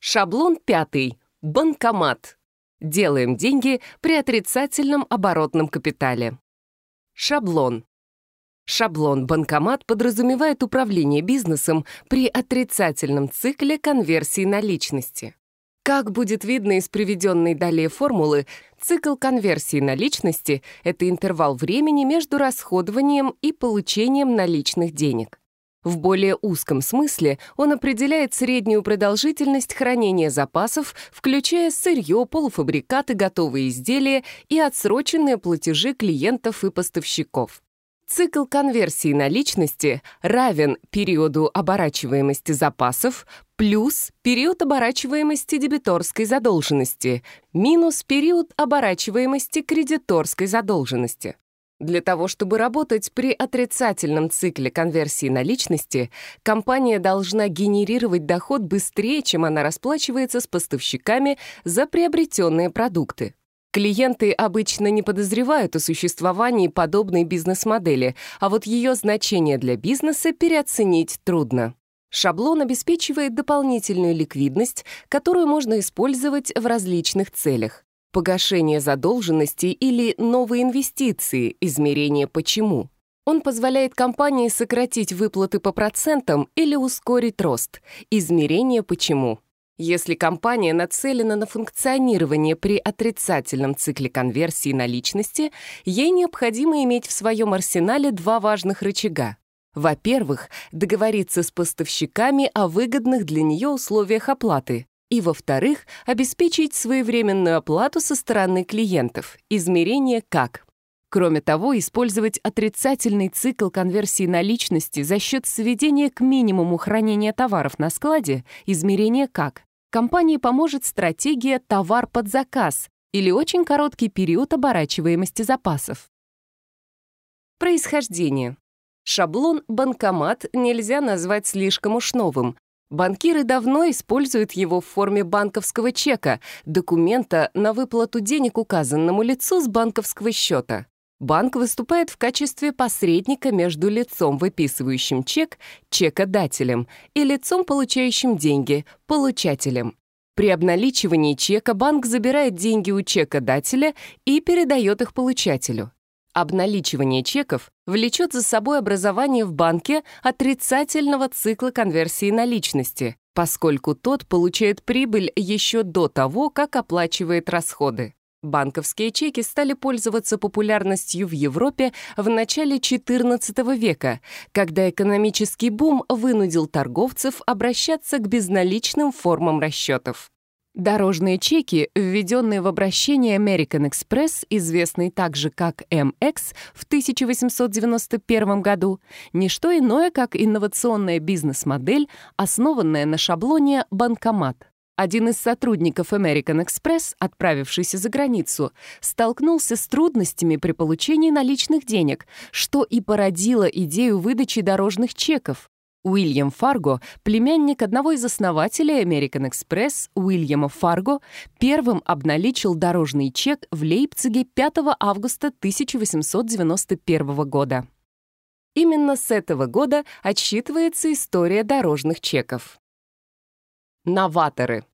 Шаблон пятый. Банкомат. Делаем деньги при отрицательном оборотном капитале. Шаблон. Шаблон «Банкомат» подразумевает управление бизнесом при отрицательном цикле конверсии наличности. Как будет видно из приведенной далее формулы, цикл конверсии наличности — это интервал времени между расходованием и получением наличных денег. В более узком смысле он определяет среднюю продолжительность хранения запасов, включая сырье, полуфабрикаты, готовые изделия и отсроченные платежи клиентов и поставщиков. Цикл конверсии наличности равен периоду оборачиваемости запасов плюс период оборачиваемости дебиторской задолженности минус период оборачиваемости кредиторской задолженности. Для того, чтобы работать при отрицательном цикле конверсии наличности, компания должна генерировать доход быстрее, чем она расплачивается с поставщиками за приобретенные продукты. Клиенты обычно не подозревают о существовании подобной бизнес-модели, а вот ее значение для бизнеса переоценить трудно. Шаблон обеспечивает дополнительную ликвидность, которую можно использовать в различных целях. Погашение задолженности или новые инвестиции, измерение «почему». Он позволяет компании сократить выплаты по процентам или ускорить рост, измерение «почему». Если компания нацелена на функционирование при отрицательном цикле конверсии наличности, ей необходимо иметь в своем арсенале два важных рычага. Во-первых, договориться с поставщиками о выгодных для нее условиях оплаты и, во-вторых, обеспечить своевременную оплату со стороны клиентов, измерение как. Кроме того, использовать отрицательный цикл конверсии наличности за счет сведения к минимуму хранения товаров на складе, измерение как. Компании поможет стратегия «товар под заказ» или очень короткий период оборачиваемости запасов. Происхождение. Шаблон «банкомат» нельзя назвать слишком уж новым, Банкиры давно используют его в форме банковского чека, документа на выплату денег указанному лицу с банковского счета. Банк выступает в качестве посредника между лицом, выписывающим чек, чекодателем, и лицом, получающим деньги, получателем. При обналичивании чека банк забирает деньги у чекодателя и передает их получателю. Обналичивание чеков влечет за собой образование в банке отрицательного цикла конверсии наличности, поскольку тот получает прибыль еще до того, как оплачивает расходы. Банковские чеки стали пользоваться популярностью в Европе в начале XIV века, когда экономический бум вынудил торговцев обращаться к безналичным формам расчетов. Дорожные чеки, введенные в обращение American Express, известный также как MX, в 1891 году, не что иное, как инновационная бизнес-модель, основанная на шаблоне «банкомат». Один из сотрудников American Express, отправившийся за границу, столкнулся с трудностями при получении наличных денег, что и породило идею выдачи дорожных чеков. Уильям Фарго, племянник одного из основателей American Express Уильяма Фарго, первым обналичил дорожный чек в Лейпциге 5 августа 1891 года. Именно с этого года отсчитывается история дорожных чеков. Новаторы.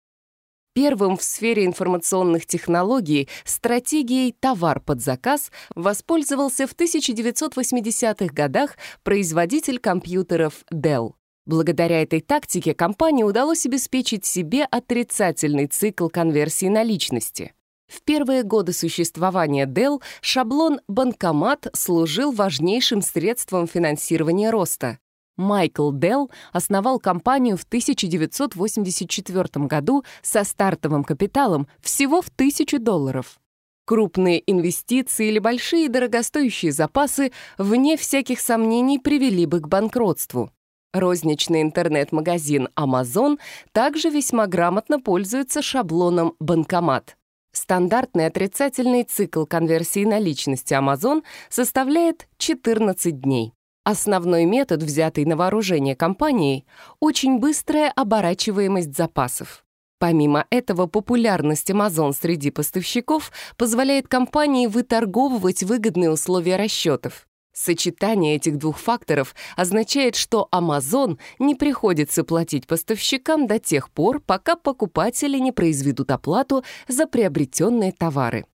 Первым в сфере информационных технологий стратегией «товар под заказ» воспользовался в 1980-х годах производитель компьютеров Dell. Благодаря этой тактике компании удалось обеспечить себе отрицательный цикл конверсии наличности. В первые годы существования Dell шаблон «банкомат» служил важнейшим средством финансирования роста. Майкл Делл основал компанию в 1984 году со стартовым капиталом всего в 1000 долларов. Крупные инвестиции или большие дорогостоящие запасы, вне всяких сомнений, привели бы к банкротству. Розничный интернет-магазин Amazon также весьма грамотно пользуется шаблоном «банкомат». Стандартный отрицательный цикл конверсии наличности Amazon составляет 14 дней. Основной метод, взятый на вооружение компанией, очень быстрая оборачиваемость запасов. Помимо этого, популярность Amazon среди поставщиков позволяет компании выторговывать выгодные условия расчетов. Сочетание этих двух факторов означает, что Amazon не приходится платить поставщикам до тех пор, пока покупатели не произведут оплату за приобретенные товары.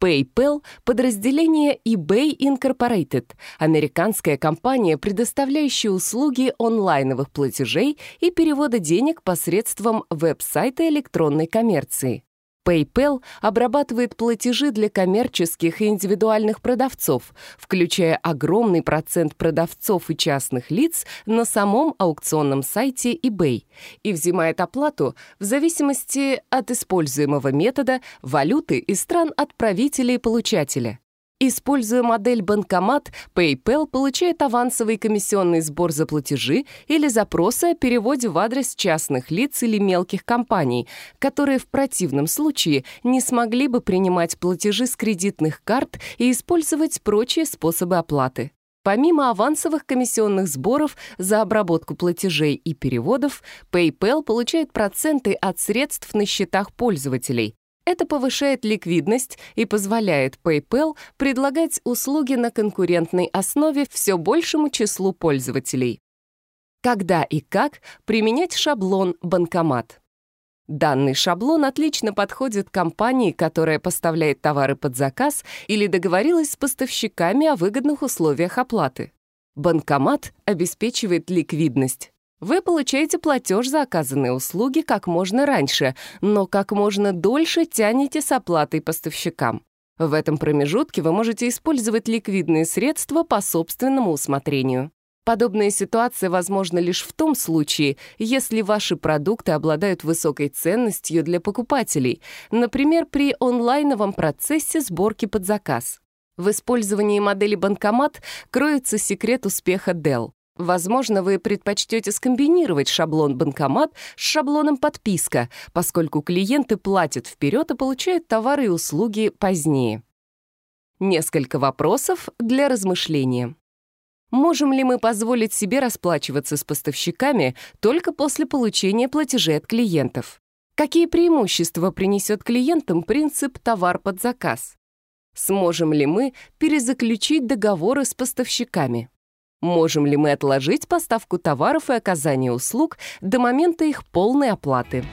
PayPal — подразделение eBay Incorporated, американская компания, предоставляющая услуги онлайновых платежей и перевода денег посредством веб-сайта электронной коммерции. PayPal обрабатывает платежи для коммерческих и индивидуальных продавцов, включая огромный процент продавцов и частных лиц на самом аукционном сайте eBay и взимает оплату в зависимости от используемого метода, валюты и стран отправителя и получателя. Используя модель банкомат, PayPal получает авансовый комиссионный сбор за платежи или запросы о переводе в адрес частных лиц или мелких компаний, которые в противном случае не смогли бы принимать платежи с кредитных карт и использовать прочие способы оплаты. Помимо авансовых комиссионных сборов за обработку платежей и переводов, PayPal получает проценты от средств на счетах пользователей. Это повышает ликвидность и позволяет PayPal предлагать услуги на конкурентной основе все большему числу пользователей. Когда и как применять шаблон «Банкомат»? Данный шаблон отлично подходит компании, которая поставляет товары под заказ или договорилась с поставщиками о выгодных условиях оплаты. Банкомат обеспечивает ликвидность. Вы получаете платеж за оказанные услуги как можно раньше, но как можно дольше тянете с оплатой поставщикам. В этом промежутке вы можете использовать ликвидные средства по собственному усмотрению. Подобная ситуация возможна лишь в том случае, если ваши продукты обладают высокой ценностью для покупателей, например, при онлайновом процессе сборки под заказ. В использовании модели банкомат кроется секрет успеха Dell. Возможно, вы предпочтете скомбинировать шаблон «Банкомат» с шаблоном «Подписка», поскольку клиенты платят вперед и получают товары и услуги позднее. Несколько вопросов для размышления. Можем ли мы позволить себе расплачиваться с поставщиками только после получения платежей от клиентов? Какие преимущества принесет клиентам принцип «товар под заказ»? Сможем ли мы перезаключить договоры с поставщиками? Можем ли мы отложить поставку товаров и оказание услуг до момента их полной оплаты?